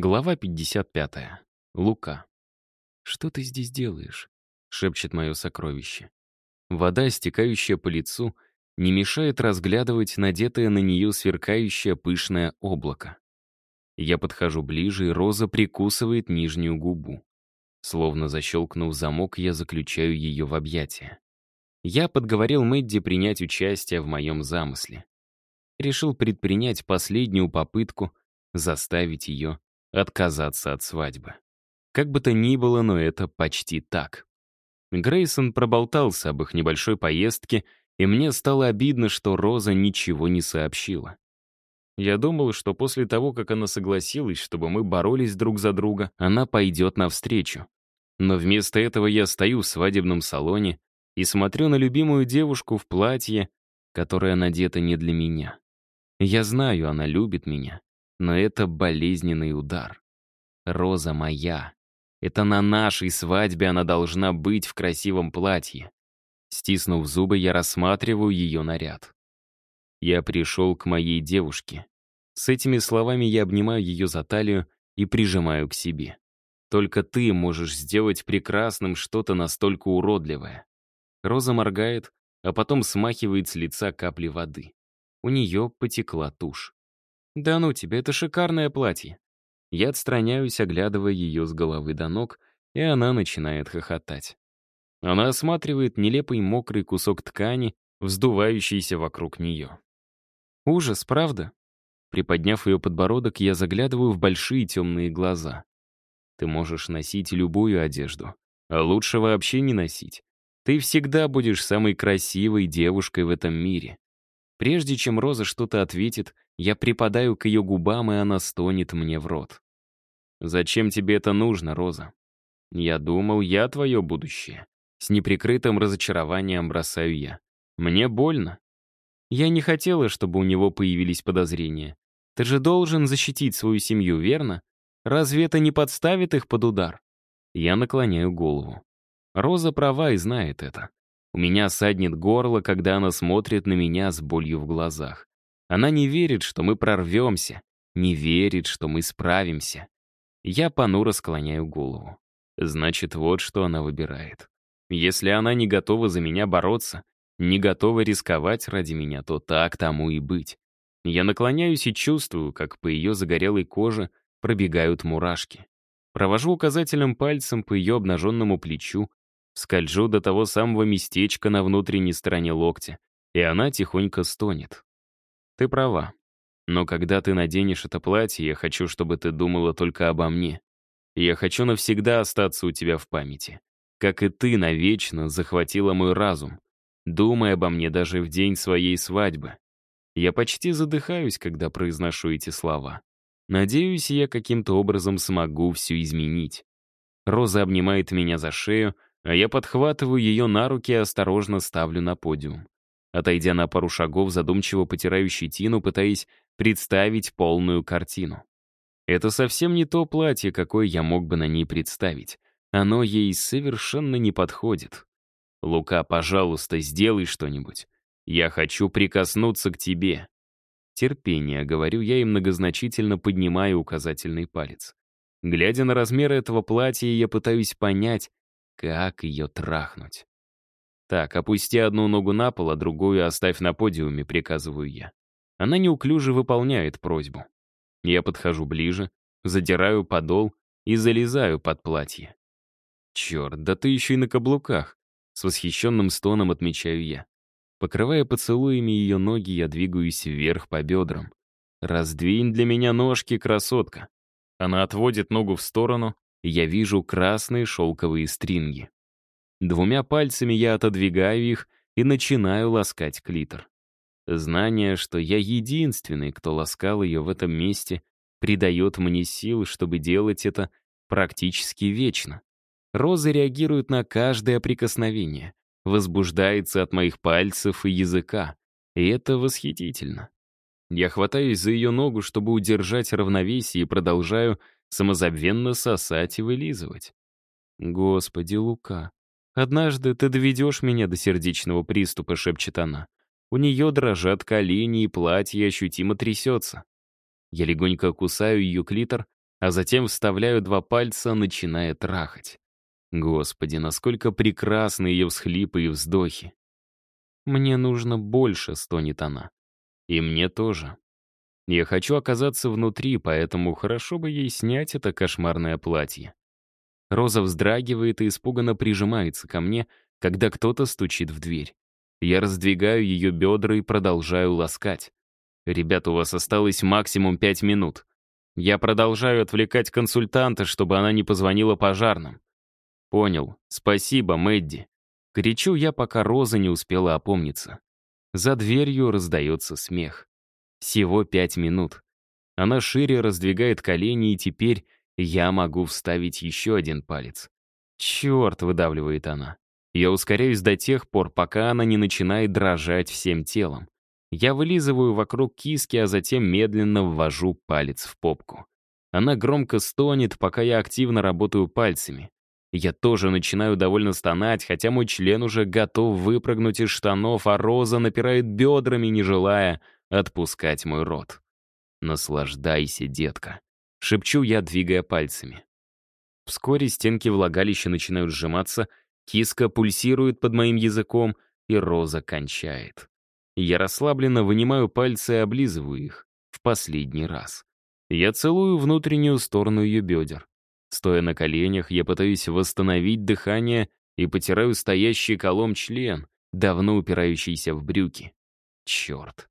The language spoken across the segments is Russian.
Глава 55. Лука. «Что ты здесь делаешь?» — шепчет мое сокровище. Вода, стекающая по лицу, не мешает разглядывать надетое на нее сверкающее пышное облако. Я подхожу ближе, и Роза прикусывает нижнюю губу. Словно защелкнув замок, я заключаю ее в объятия. Я подговорил Мэдди принять участие в моем замысле. Решил предпринять последнюю попытку заставить ее отказаться от свадьбы. Как бы то ни было, но это почти так. Грейсон проболтался об их небольшой поездке, и мне стало обидно, что Роза ничего не сообщила. Я думал, что после того, как она согласилась, чтобы мы боролись друг за друга, она пойдет навстречу. Но вместо этого я стою в свадебном салоне и смотрю на любимую девушку в платье, которое надето не для меня. Я знаю, она любит меня, но это болезненный удар. Роза моя. Это на нашей свадьбе она должна быть в красивом платье. Стиснув зубы, я рассматриваю ее наряд. Я пришел к моей девушке. С этими словами я обнимаю ее за талию и прижимаю к себе. Только ты можешь сделать прекрасным что-то настолько уродливое. Роза моргает, а потом смахивает с лица капли воды. У нее потекла тушь. «Да ну тебе, это шикарное платье». Я отстраняюсь, оглядывая ее с головы до ног, и она начинает хохотать. Она осматривает нелепый мокрый кусок ткани, вздувающийся вокруг нее. «Ужас, правда?» Приподняв ее подбородок, я заглядываю в большие темные глаза. «Ты можешь носить любую одежду, а лучше вообще не носить. Ты всегда будешь самой красивой девушкой в этом мире. Прежде чем Роза что-то ответит, я припадаю к ее губам, и она стонет мне в рот. «Зачем тебе это нужно, Роза?» «Я думал, я твое будущее». С неприкрытым разочарованием бросаю я. «Мне больно». Я не хотела, чтобы у него появились подозрения. Ты же должен защитить свою семью, верно? Разве это не подставит их под удар? Я наклоняю голову. Роза права и знает это. У меня саднет горло, когда она смотрит на меня с болью в глазах. Она не верит, что мы прорвемся, не верит, что мы справимся. Я понуро склоняю голову. Значит, вот что она выбирает. Если она не готова за меня бороться, не готова рисковать ради меня, то так тому и быть. Я наклоняюсь и чувствую, как по ее загорелой коже пробегают мурашки. Провожу указательным пальцем по ее обнаженному плечу, Скольжу до того самого местечка на внутренней стороне локтя, и она тихонько стонет. Ты права. Но когда ты наденешь это платье, я хочу, чтобы ты думала только обо мне. Я хочу навсегда остаться у тебя в памяти. Как и ты навечно захватила мой разум. Думай обо мне даже в день своей свадьбы. Я почти задыхаюсь, когда произношу эти слова. Надеюсь, я каким-то образом смогу все изменить. Роза обнимает меня за шею, а я подхватываю ее на руки и осторожно ставлю на подиум. Отойдя на пару шагов, задумчиво потираю щетину, пытаясь представить полную картину. Это совсем не то платье, какое я мог бы на ней представить. Оно ей совершенно не подходит. «Лука, пожалуйста, сделай что-нибудь. Я хочу прикоснуться к тебе». Терпение, говорю я и многозначительно поднимаю указательный палец. Глядя на размеры этого платья, я пытаюсь понять, как ее трахнуть? Так, опусти одну ногу на пол, а другую оставь на подиуме, приказываю я. Она неуклюже выполняет просьбу. Я подхожу ближе, задираю подол и залезаю под платье. Черт, да ты еще и на каблуках. С восхищенным стоном отмечаю я. Покрывая поцелуями ее ноги, я двигаюсь вверх по бедрам. «Раздвинь для меня ножки, красотка». Она отводит ногу в сторону, я вижу красные шелковые стринги. Двумя пальцами я отодвигаю их и начинаю ласкать клитор. Знание, что я единственный, кто ласкал ее в этом месте, придает мне сил, чтобы делать это практически вечно. Роза реагирует на каждое прикосновение, возбуждается от моих пальцев и языка, и это восхитительно. Я хватаюсь за ее ногу, чтобы удержать равновесие, и продолжаю самозабвенно сосать и вылизывать. «Господи, Лука, однажды ты доведешь меня до сердечного приступа», — шепчет она. У нее дрожат колени, и платье ощутимо трясется. Я легонько кусаю ее клитор, а затем вставляю два пальца, начиная трахать. Господи, насколько прекрасны ее всхлипы и вздохи. «Мне нужно больше», — стонет она. «И мне тоже. Я хочу оказаться внутри, поэтому хорошо бы ей снять это кошмарное платье». Роза вздрагивает и испуганно прижимается ко мне, когда кто-то стучит в дверь. Я раздвигаю ее бедра и продолжаю ласкать. «Ребята, у вас осталось максимум пять минут. Я продолжаю отвлекать консультанта, чтобы она не позвонила пожарным. Понял. Спасибо, Мэдди. Кричу я, пока Роза не успела опомниться. За дверью раздается смех. Всего пять минут. Она шире раздвигает колени, и теперь я могу вставить еще один палец. «Черт!» — выдавливает она. Я ускоряюсь до тех пор, пока она не начинает дрожать всем телом. Я вылизываю вокруг киски, а затем медленно ввожу палец в попку. Она громко стонет, пока я активно работаю пальцами. Я тоже начинаю довольно стонать, хотя мой член уже готов выпрыгнуть из штанов, а Роза напирает бедрами, не желая отпускать мой рот. «Наслаждайся, детка», — шепчу я, двигая пальцами. Вскоре стенки влагалища начинают сжиматься, киска пульсирует под моим языком, и Роза кончает. Я расслабленно вынимаю пальцы и облизываю их. В последний раз. Я целую внутреннюю сторону ее бедер. Стоя на коленях, я пытаюсь восстановить дыхание и потираю стоящий колом член, давно упирающийся в брюки. Черт.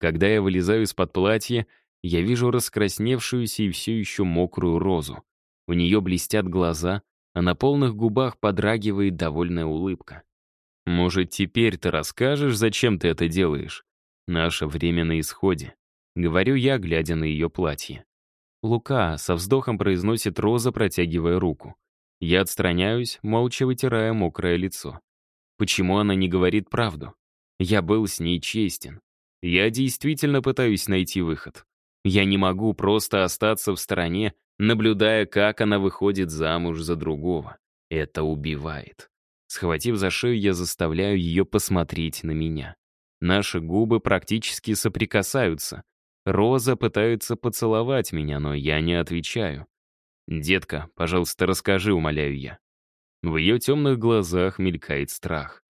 Когда я вылезаю из-под платья, я вижу раскрасневшуюся и все еще мокрую розу. У нее блестят глаза, а на полных губах подрагивает довольная улыбка. Может, теперь ты расскажешь, зачем ты это делаешь? Наше время на исходе. Говорю я, глядя на ее платье. Лука со вздохом произносит Роза, протягивая руку. Я отстраняюсь, молча вытирая мокрое лицо. Почему она не говорит правду? Я был с ней честен. Я действительно пытаюсь найти выход. Я не могу просто остаться в стороне, наблюдая, как она выходит замуж за другого. Это убивает. Схватив за шею, я заставляю ее посмотреть на меня. Наши губы практически соприкасаются. Роза пытается поцеловать меня, но я не отвечаю. «Детка, пожалуйста, расскажи», — умоляю я. В ее темных глазах мелькает страх.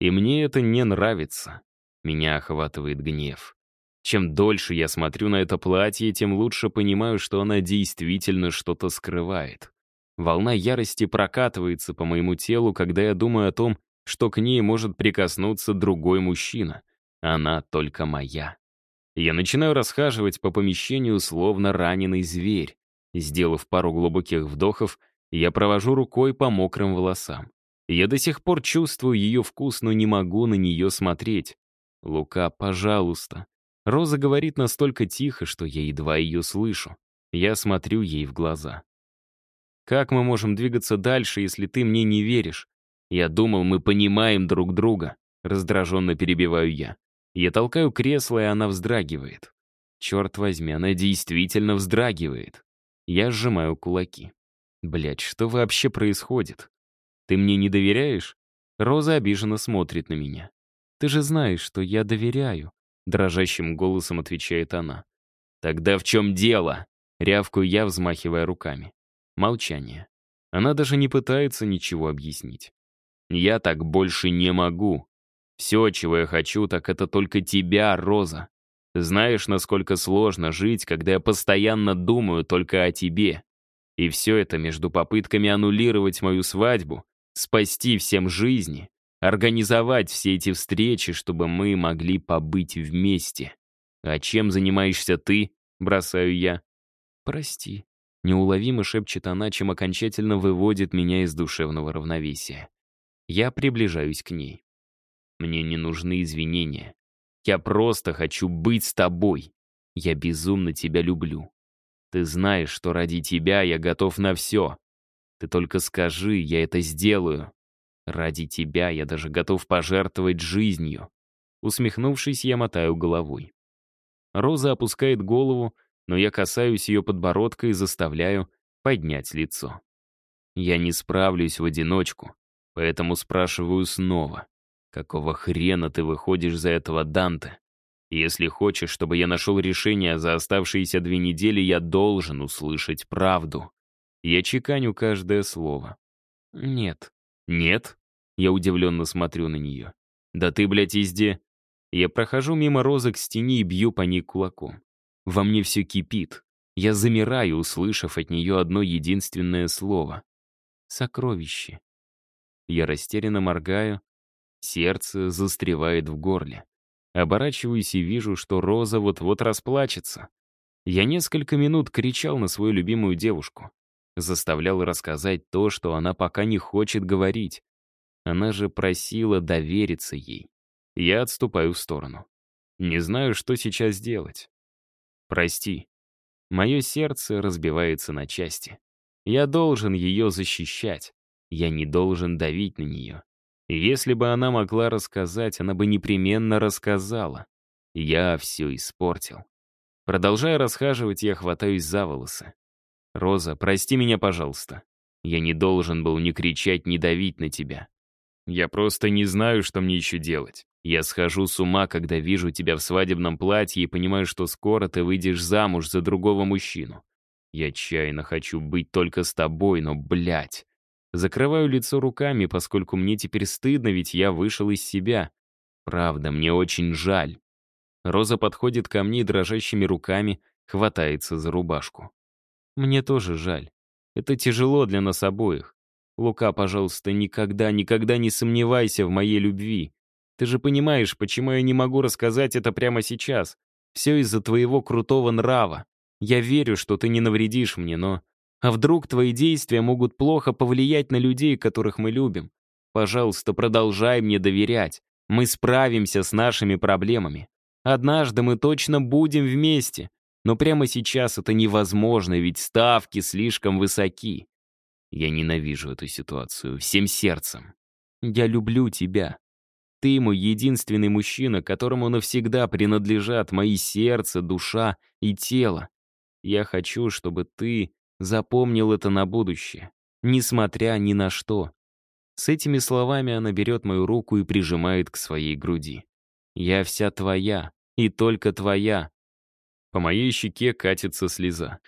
И мне это не нравится. Меня охватывает гнев. Чем дольше я смотрю на это платье, тем лучше понимаю, что она действительно что-то скрывает. Волна ярости прокатывается по моему телу, когда я думаю о том, что к ней может прикоснуться другой мужчина. Она только моя. Я начинаю расхаживать по помещению, словно раненый зверь. Сделав пару глубоких вдохов, я провожу рукой по мокрым волосам. Я до сих пор чувствую ее вкус, но не могу на нее смотреть. «Лука, пожалуйста». Роза говорит настолько тихо, что я едва ее слышу. Я смотрю ей в глаза. Как мы можем двигаться дальше, если ты мне не веришь? Я думал, мы понимаем друг друга. Раздраженно перебиваю я. Я толкаю кресло, и она вздрагивает. Черт возьми, она действительно вздрагивает. Я сжимаю кулаки. Блять, что вообще происходит? Ты мне не доверяешь? Роза обиженно смотрит на меня. Ты же знаешь, что я доверяю. Дрожащим голосом отвечает она. Тогда в чем дело? Рявкую я, взмахивая руками. Молчание. Она даже не пытается ничего объяснить. «Я так больше не могу. Все, чего я хочу, так это только тебя, Роза. Знаешь, насколько сложно жить, когда я постоянно думаю только о тебе. И все это между попытками аннулировать мою свадьбу, спасти всем жизни, организовать все эти встречи, чтобы мы могли побыть вместе. А чем занимаешься ты?» — бросаю я. «Прости», Неуловимо шепчет она, чем окончательно выводит меня из душевного равновесия. Я приближаюсь к ней. Мне не нужны извинения. Я просто хочу быть с тобой. Я безумно тебя люблю. Ты знаешь, что ради тебя я готов на все. Ты только скажи, я это сделаю. Ради тебя я даже готов пожертвовать жизнью. Усмехнувшись, я мотаю головой. Роза опускает голову, но я касаюсь ее подбородка и заставляю поднять лицо. Я не справлюсь в одиночку, поэтому спрашиваю снова. Какого хрена ты выходишь за этого Данте? Если хочешь, чтобы я нашел решение за оставшиеся две недели, я должен услышать правду. Я чеканю каждое слово. Нет. Нет? Я удивленно смотрю на нее. Да ты, блядь, везде. Я прохожу мимо розы к стене и бью по ней кулаком. Во мне все кипит. Я замираю, услышав от нее одно единственное слово. Сокровище. Я растерянно моргаю. Сердце застревает в горле. Оборачиваюсь и вижу, что Роза вот-вот расплачется. Я несколько минут кричал на свою любимую девушку. Заставлял рассказать то, что она пока не хочет говорить. Она же просила довериться ей. Я отступаю в сторону. Не знаю, что сейчас делать. Прости. Мое сердце разбивается на части. Я должен ее защищать. Я не должен давить на нее. Если бы она могла рассказать, она бы непременно рассказала. Я все испортил. Продолжая расхаживать, я хватаюсь за волосы. «Роза, прости меня, пожалуйста. Я не должен был ни кричать, ни давить на тебя. Я просто не знаю, что мне еще делать. Я схожу с ума, когда вижу тебя в свадебном платье и понимаю, что скоро ты выйдешь замуж за другого мужчину. Я отчаянно хочу быть только с тобой, но, блядь, Закрываю лицо руками, поскольку мне теперь стыдно, ведь я вышел из себя. Правда, мне очень жаль. Роза подходит ко мне дрожащими руками хватается за рубашку. Мне тоже жаль. Это тяжело для нас обоих. Лука, пожалуйста, никогда, никогда не сомневайся в моей любви. Ты же понимаешь, почему я не могу рассказать это прямо сейчас. Все из-за твоего крутого нрава. Я верю, что ты не навредишь мне, но а вдруг твои действия могут плохо повлиять на людей, которых мы любим? Пожалуйста, продолжай мне доверять. Мы справимся с нашими проблемами. Однажды мы точно будем вместе. Но прямо сейчас это невозможно, ведь ставки слишком высоки. Я ненавижу эту ситуацию всем сердцем. Я люблю тебя. Ты мой единственный мужчина, которому навсегда принадлежат мои сердце, душа и тело. Я хочу, чтобы ты Запомнил это на будущее, несмотря ни на что. С этими словами она берет мою руку и прижимает к своей груди. «Я вся твоя, и только твоя». По моей щеке катится слеза.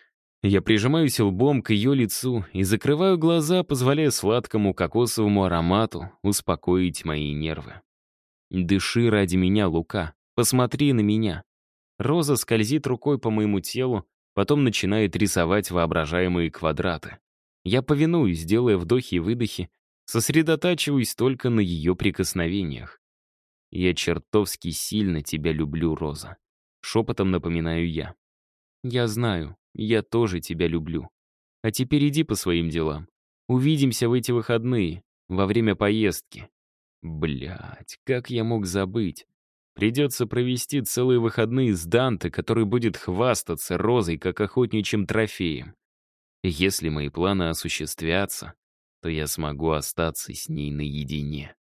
Я прижимаюсь лбом к ее лицу и закрываю глаза, позволяя сладкому кокосовому аромату успокоить мои нервы. «Дыши ради меня, Лука. Посмотри на меня». Роза скользит рукой по моему телу, Потом начинает рисовать воображаемые квадраты. Я повинуюсь, делая вдохи и выдохи, сосредотачиваюсь только на ее прикосновениях. «Я чертовски сильно тебя люблю, Роза», — шепотом напоминаю я. «Я знаю, я тоже тебя люблю. А теперь иди по своим делам. Увидимся в эти выходные, во время поездки». Блять, как я мог забыть? Придется провести целые выходные с Данте, который будет хвастаться розой, как охотничьим трофеем. Если мои планы осуществятся, то я смогу остаться с ней наедине.